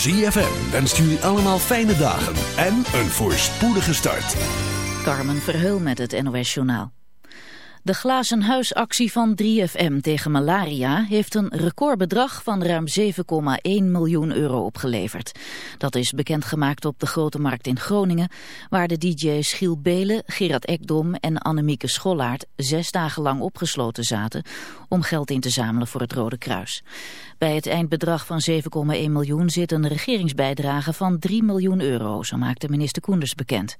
ZFM wenst jullie allemaal fijne dagen en een voorspoedige start. Carmen Verheul met het NOS Journaal. De glazen huisactie van 3FM tegen malaria heeft een recordbedrag van ruim 7,1 miljoen euro opgeleverd. Dat is bekendgemaakt op de Grote Markt in Groningen, waar de DJ's Giel Belen, Gerard Ekdom en Annemieke Schollaert zes dagen lang opgesloten zaten om geld in te zamelen voor het Rode Kruis. Bij het eindbedrag van 7,1 miljoen zit een regeringsbijdrage van 3 miljoen euro, zo maakte minister Koenders bekend.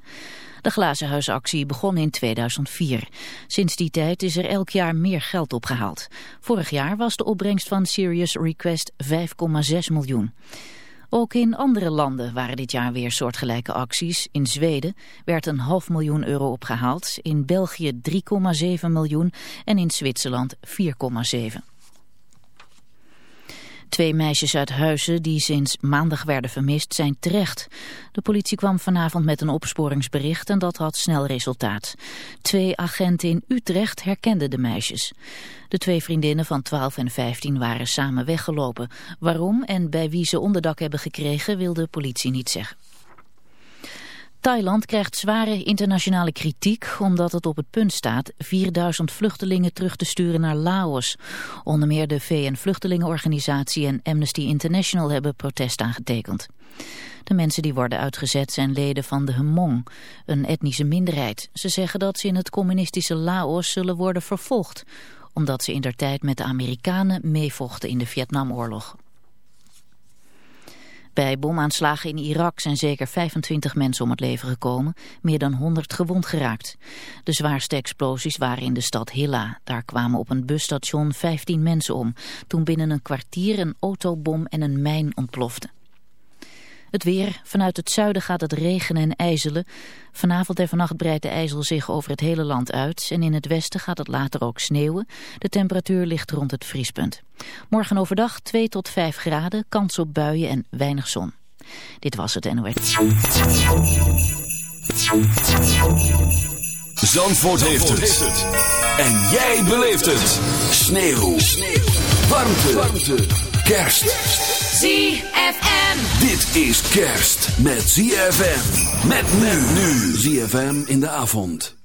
De glazenhuisactie begon in 2004. Sinds die tijd is er elk jaar meer geld opgehaald. Vorig jaar was de opbrengst van Serious Request 5,6 miljoen. Ook in andere landen waren dit jaar weer soortgelijke acties. In Zweden werd een half miljoen euro opgehaald, in België 3,7 miljoen en in Zwitserland 4,7. Twee meisjes uit Huizen die sinds maandag werden vermist zijn terecht. De politie kwam vanavond met een opsporingsbericht en dat had snel resultaat. Twee agenten in Utrecht herkenden de meisjes. De twee vriendinnen van 12 en 15 waren samen weggelopen. Waarom en bij wie ze onderdak hebben gekregen wil de politie niet zeggen. Thailand krijgt zware internationale kritiek omdat het op het punt staat 4000 vluchtelingen terug te sturen naar Laos. Onder meer de VN-vluchtelingenorganisatie en Amnesty International hebben protest aangetekend. De mensen die worden uitgezet zijn leden van de Hmong, een etnische minderheid. Ze zeggen dat ze in het communistische Laos zullen worden vervolgd, omdat ze in der tijd met de Amerikanen meevochten in de Vietnamoorlog. Bij bomaanslagen in Irak zijn zeker 25 mensen om het leven gekomen, meer dan 100 gewond geraakt. De zwaarste explosies waren in de stad Hilla. Daar kwamen op een busstation 15 mensen om, toen binnen een kwartier een autobom en een mijn ontploften. Het weer. Vanuit het zuiden gaat het regenen en ijzelen. Vanavond en vannacht breidt de ijzel zich over het hele land uit. En in het westen gaat het later ook sneeuwen. De temperatuur ligt rond het vriespunt. Morgen overdag 2 tot 5 graden, kans op buien en weinig zon. Dit was het NOS. Zandvoort, heeft, het. En jij beleeft het. Sneeuw. Warmte. Kerst. ZFM. Dit is kerst met ZFM. Met men nu. ZFM in de avond.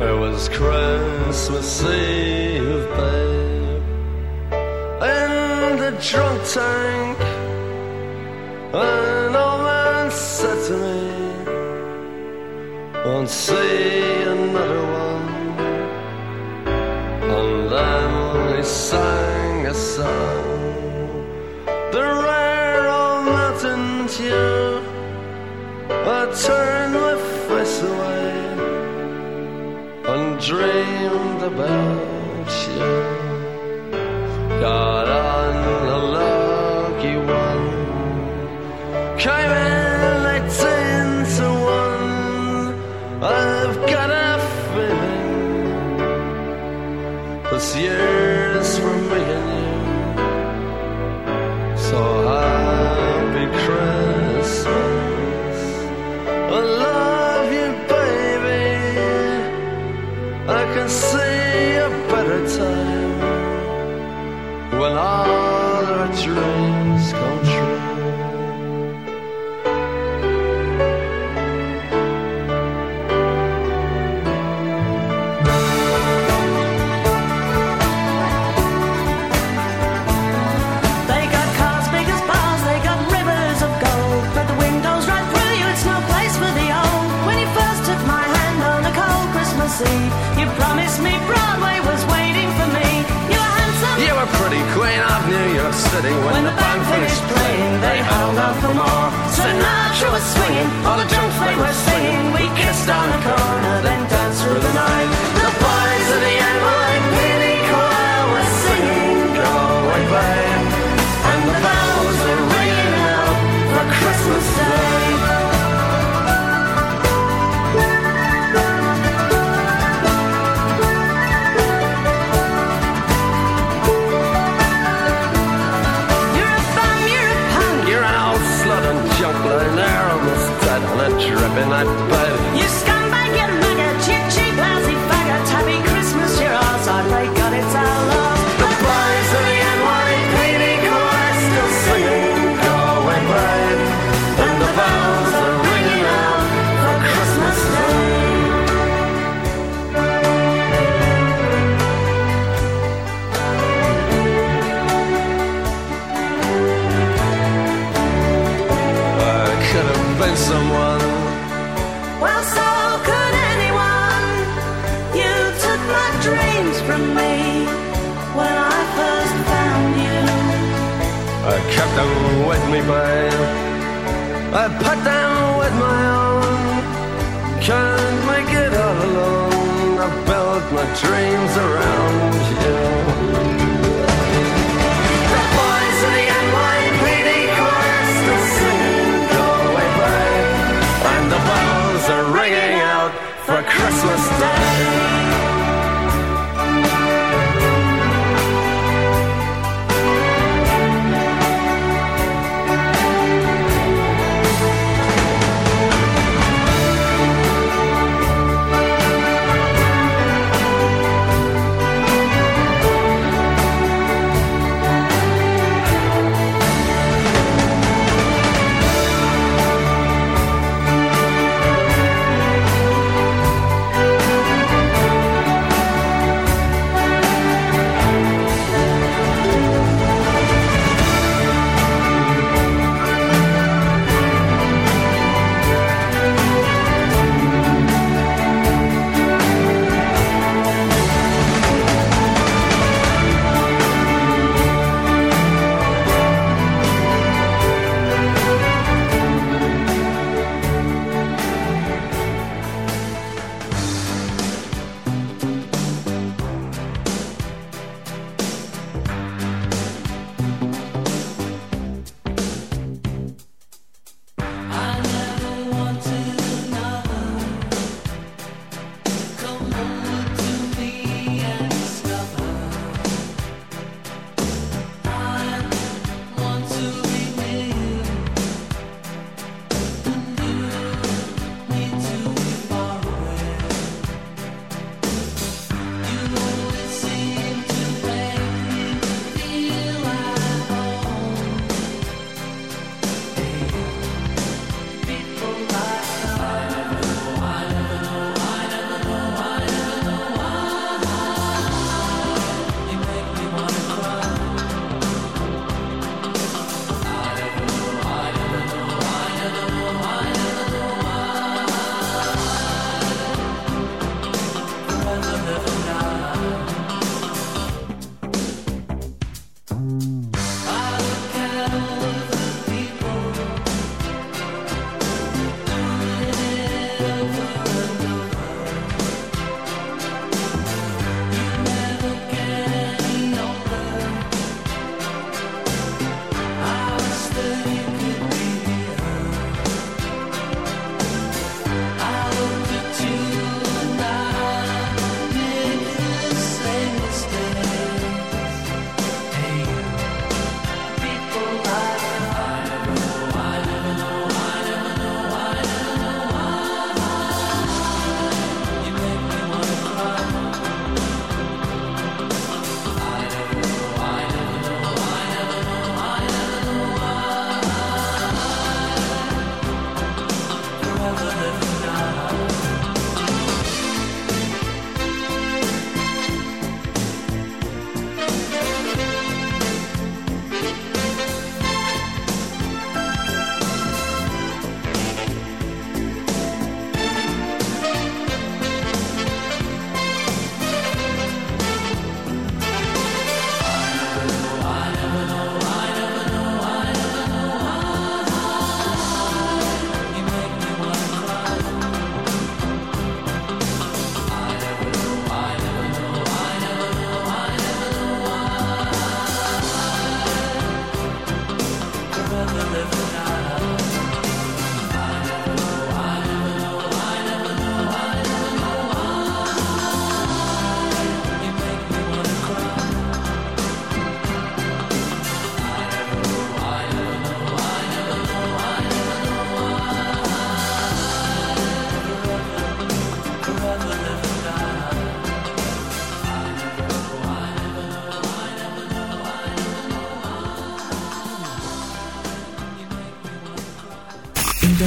It was Christmas Eve, babe. In the drunk tank. An old Won't see another one. And then he sang a song. The rare old mountain tune. I turned my face away and dreamed about you. Got I love you, baby. I can see City when, When the band finished playing, they held out for more. Sinatra was swinging, all the junk they were singing. We kissed on the corner, then danced through the night. The boys of the NYPD choir were singing, Go away, Them with me, babe. I put them with my own. Can't make it all alone. I built my dreams around you.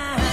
Time.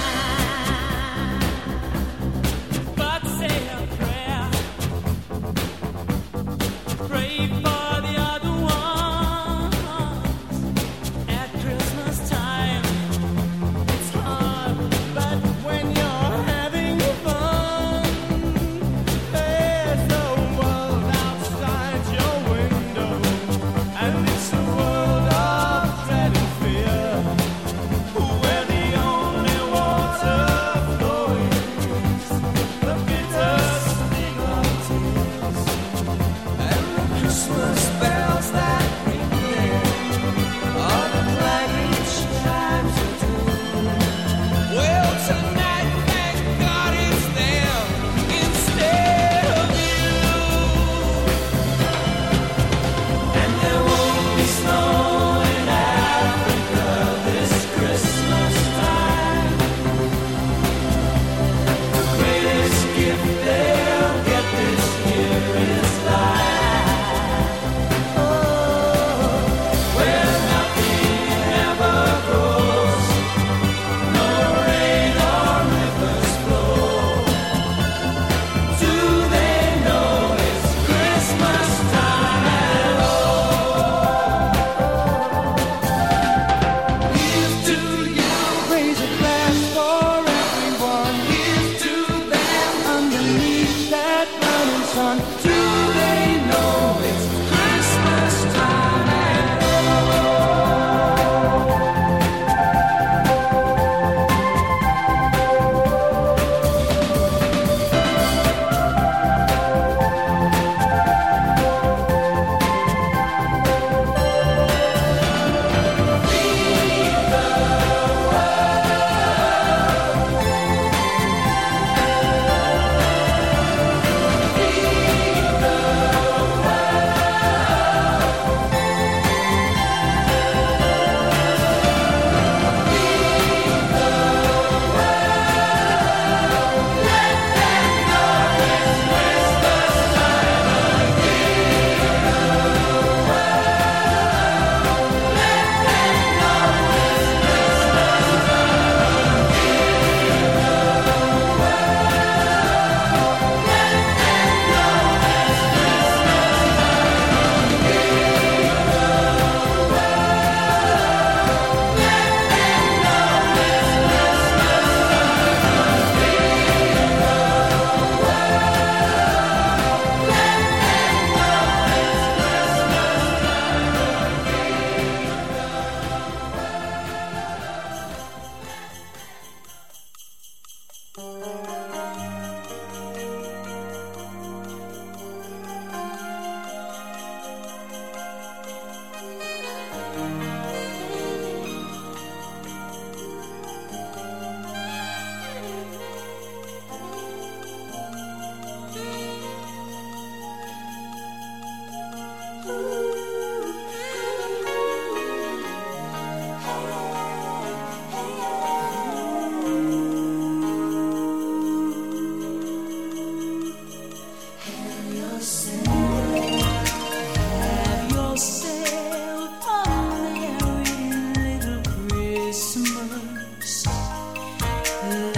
love.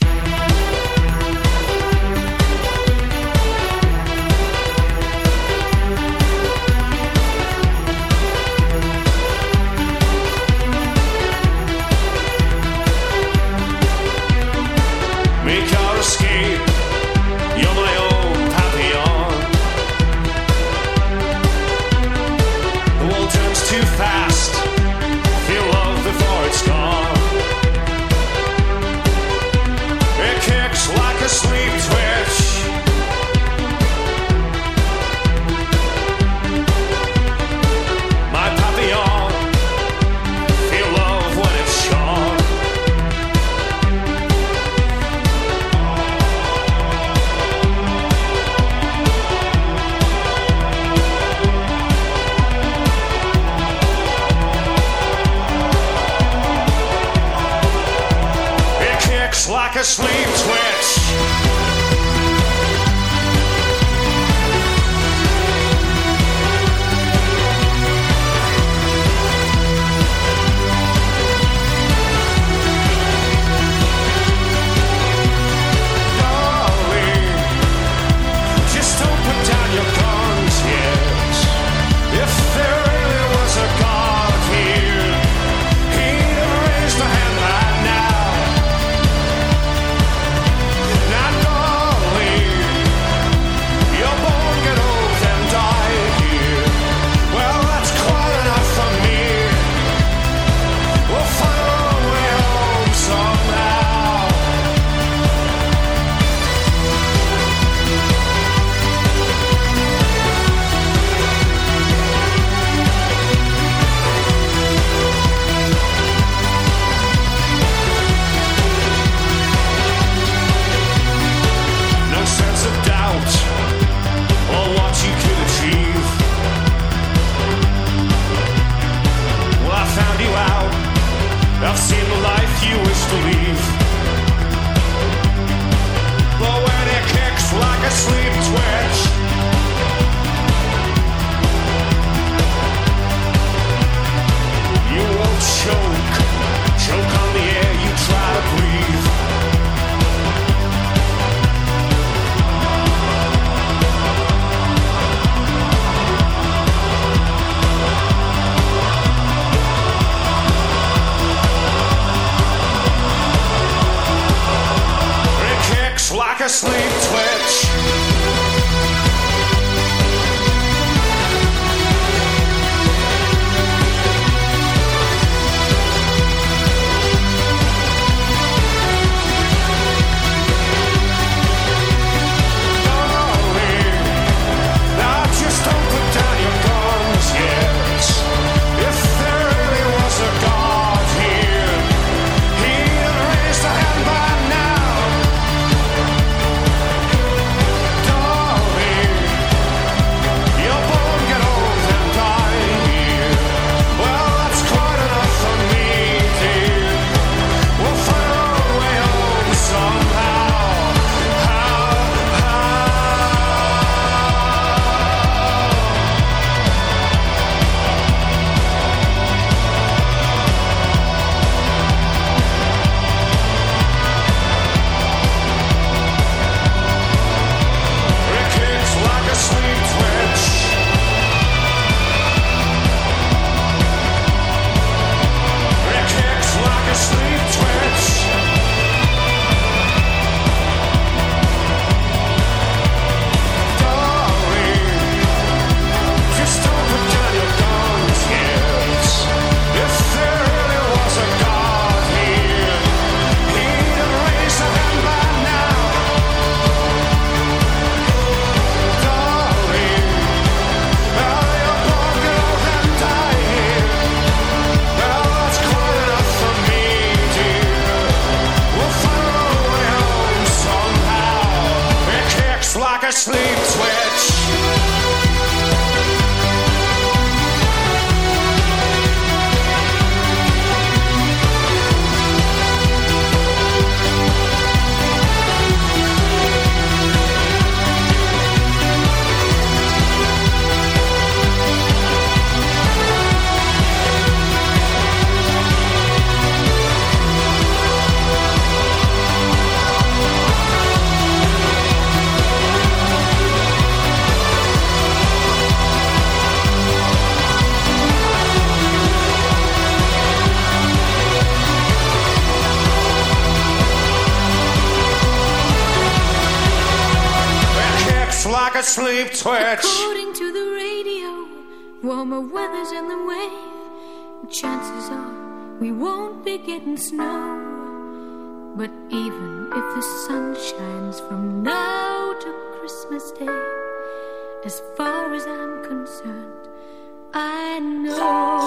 I know.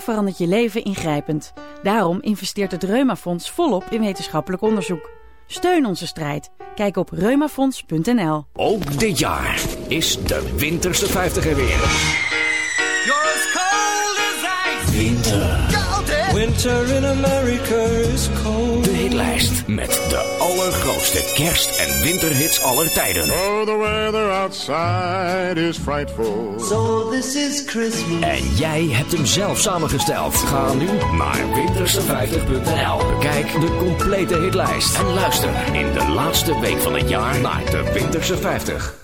Verandert je leven ingrijpend. Daarom investeert het Reumafonds volop in wetenschappelijk onderzoek. Steun onze strijd. Kijk op reumafonds.nl. Ook dit jaar is de winterse 50 er weer. Cold. Winter. In America is cold. De hitlijst met de allergrootste kerst- en winterhits aller tijden. Oh, the weather outside is frightful. So this is Christmas. En jij hebt hem zelf samengesteld. Ga nu naar winterse50.nl. Bekijk de complete hitlijst. En luister in de laatste week van het jaar naar de Winterse 50.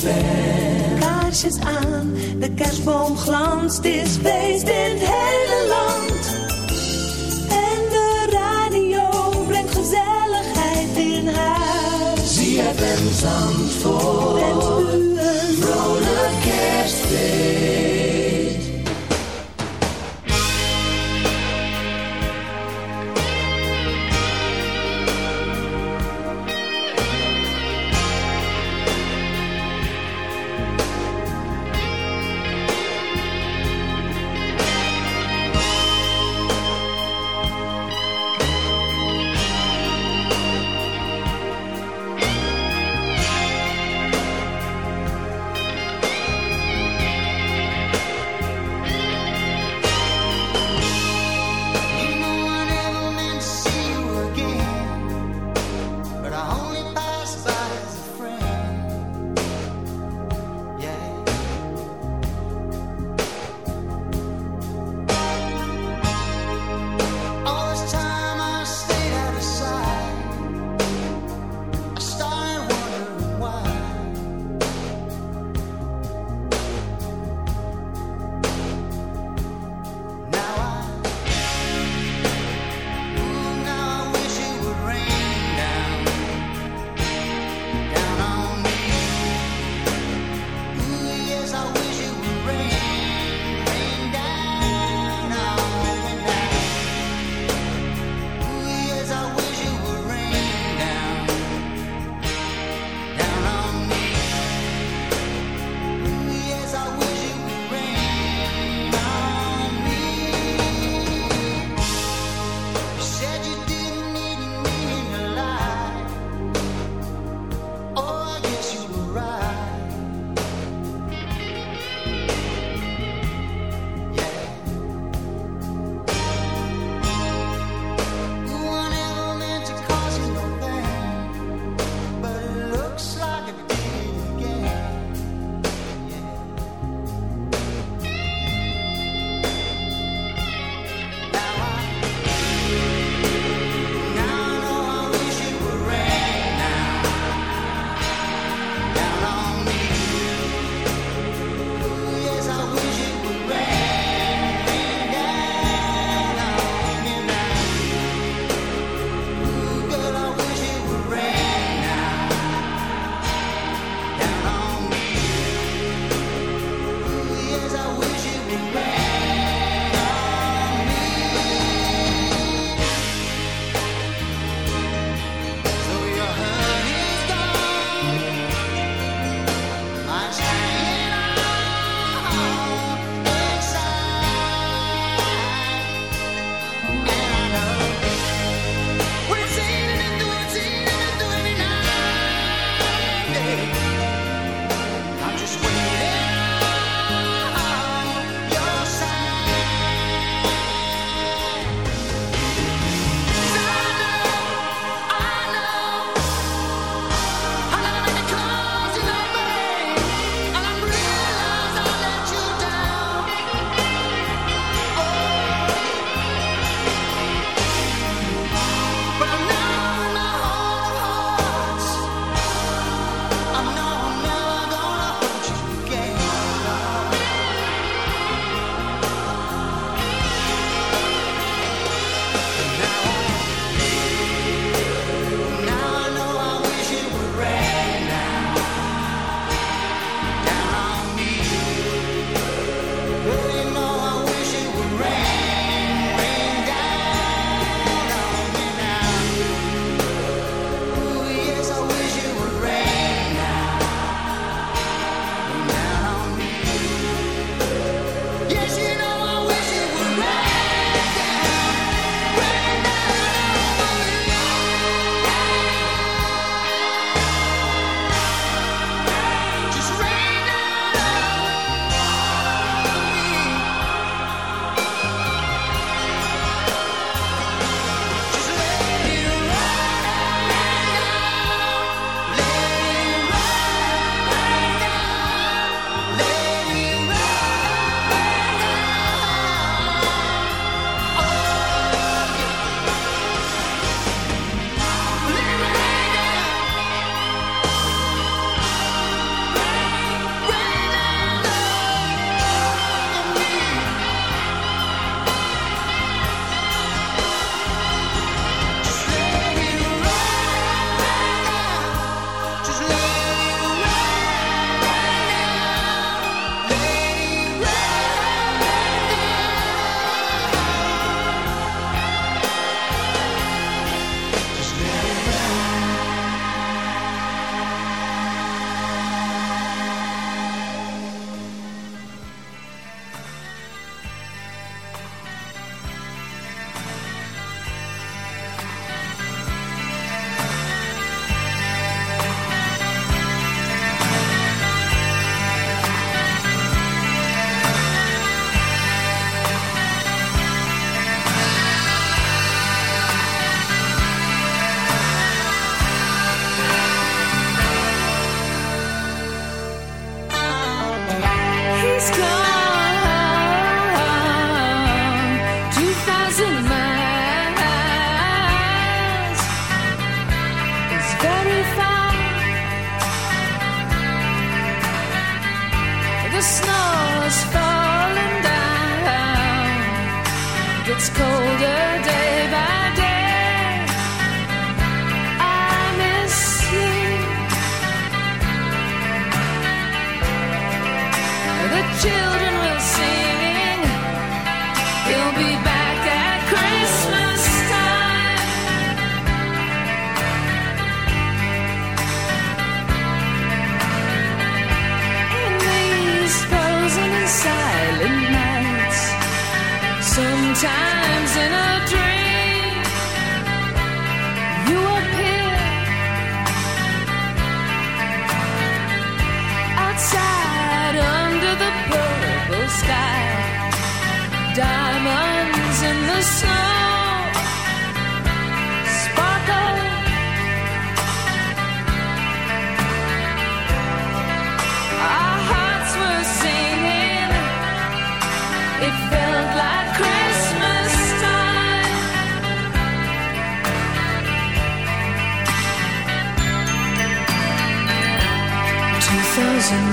Kaarsjes aan, de kerstboom glanst, is feest in het hele land. En de radio brengt gezelligheid in huis. ZFM Zandvoort. Wens u een Vrolijk kerstfeest.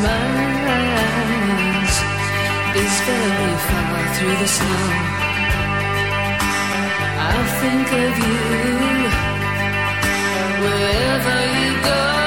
romance is very far through the snow. I think of you wherever you go.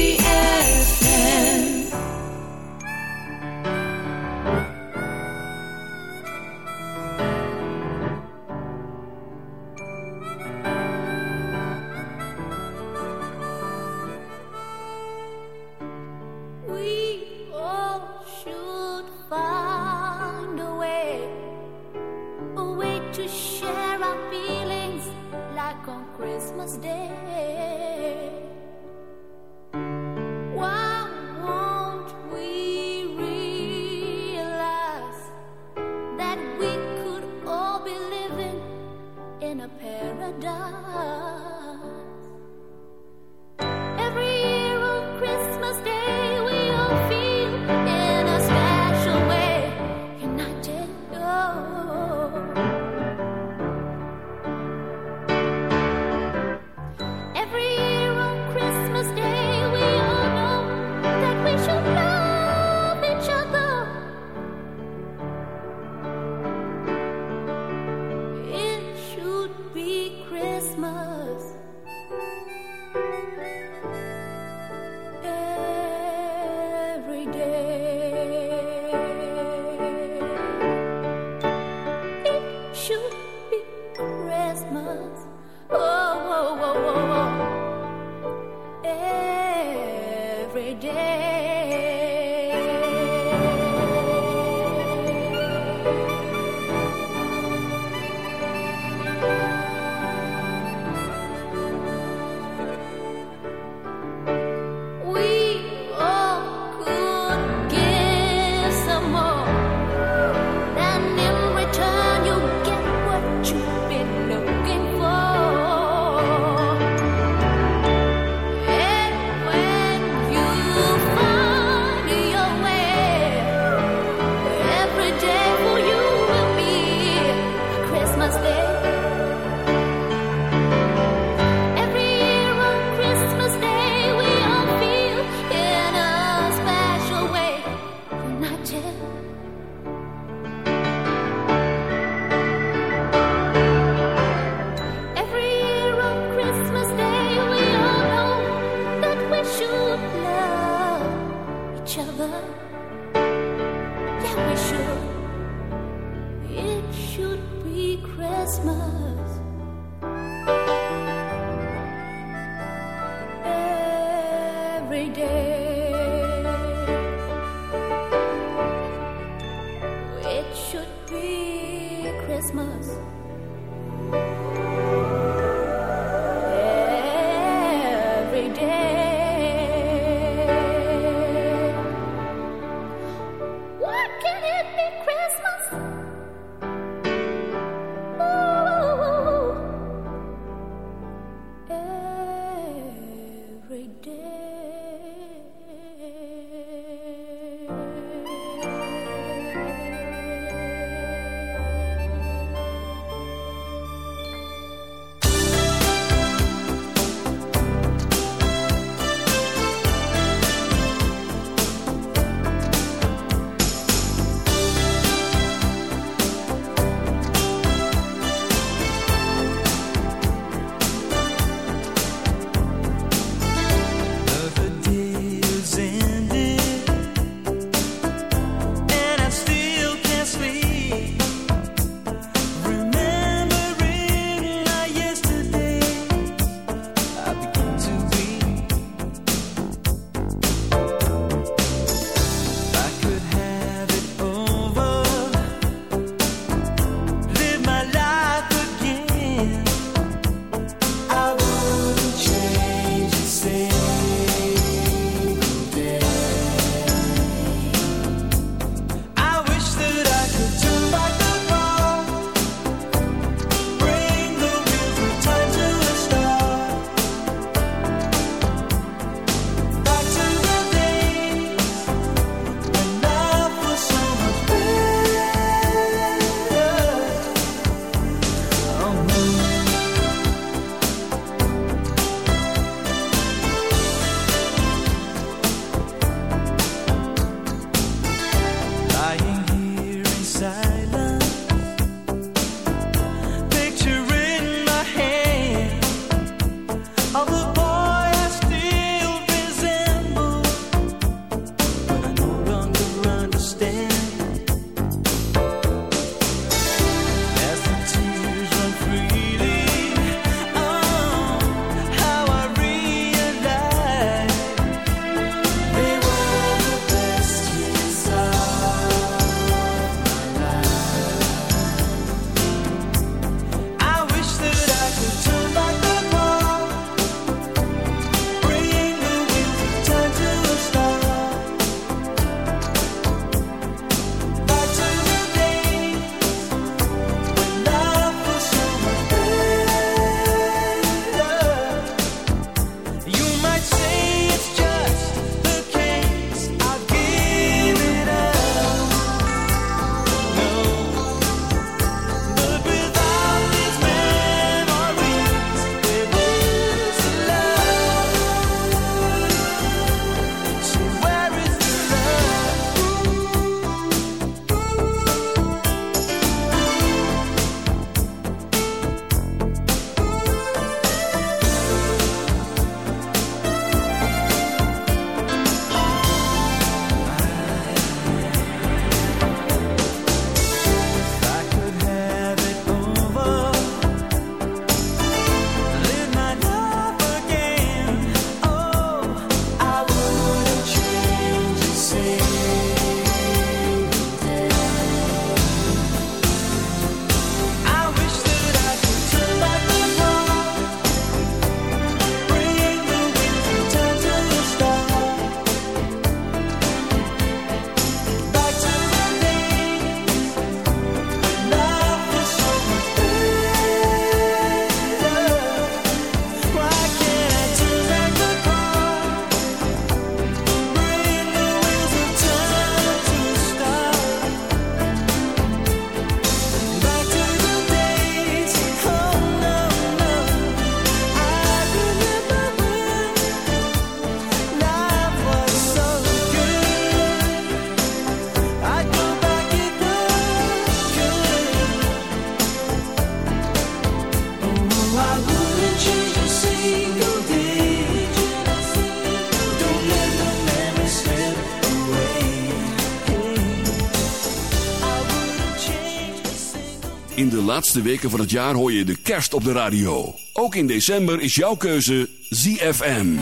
Laatste weken van het jaar hoor je de kerst op de radio. Ook in december is jouw keuze ZFM.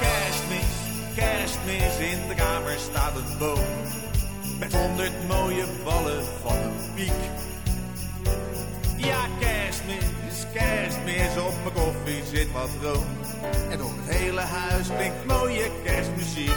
Kerstmis, kerstmis, in de kamer staat een boom. Met honderd mooie ballen van een piek. Ja, kerstmis, kerstmis, op mijn koffie zit wat room. En door het hele huis klinkt mooie kerstmuziek.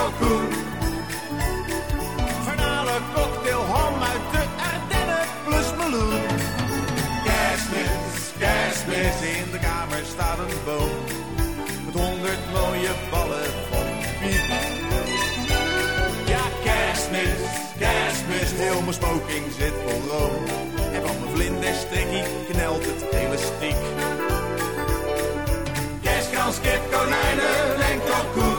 en kalkoen. Garnalen, cocktail, ham uit de Ardennen plus meloen. Kerstmis, kerstmis, in de kamer staat een boom. Met honderd mooie ballen van piek. Ja, kerstmis, kerstmis, heel mijn smoking zit vol room. En van mijn vlinderstrikkie knelt het elastiek. Kerstkans, kip, konijnen en kalkoen.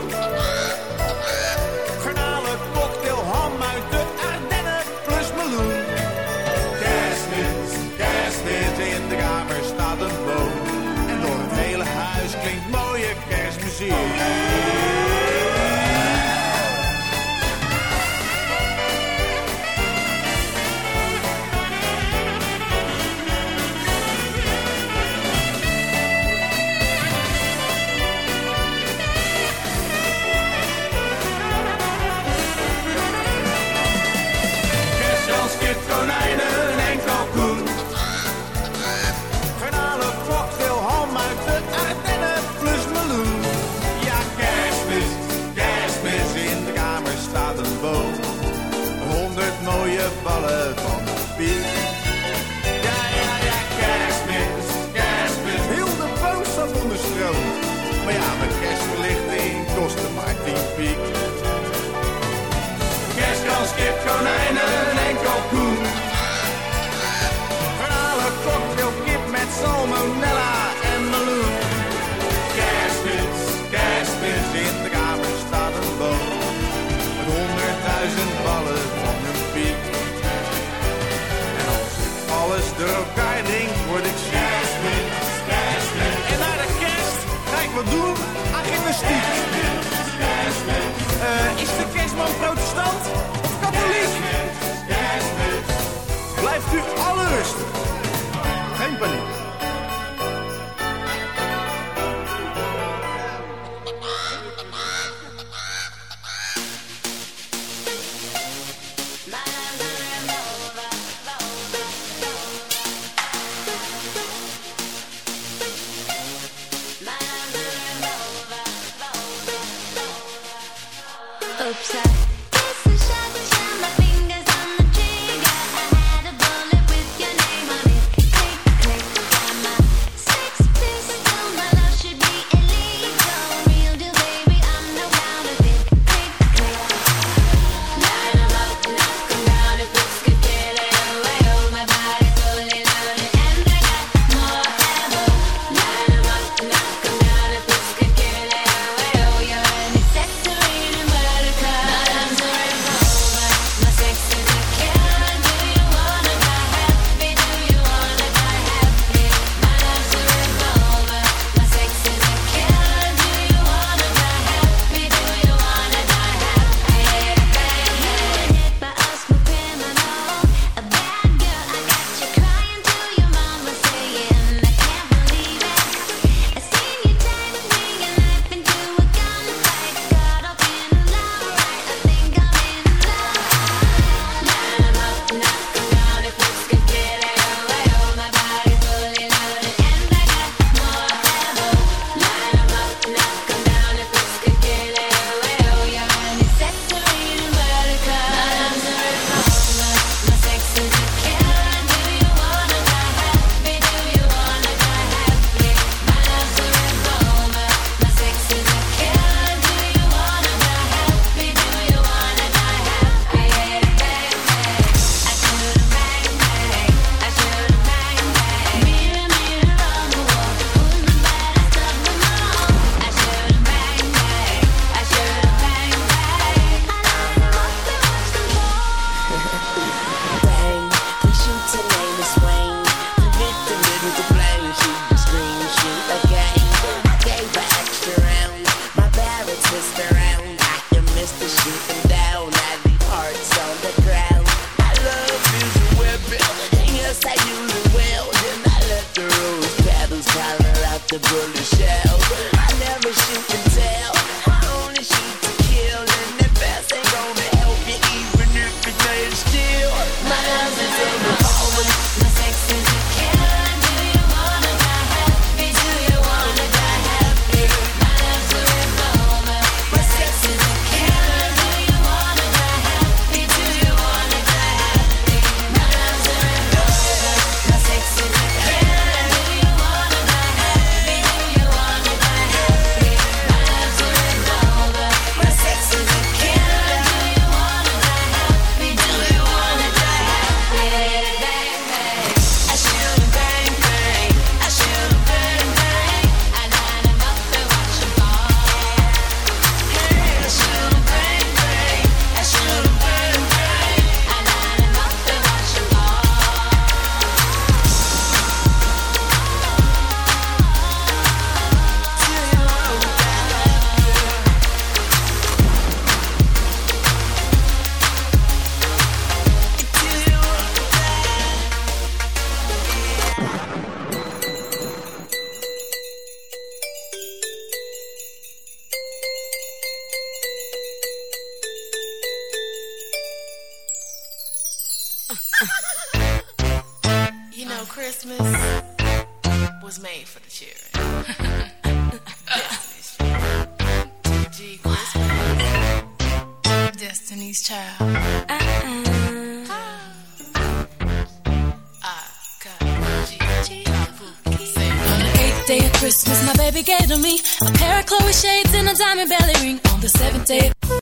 world is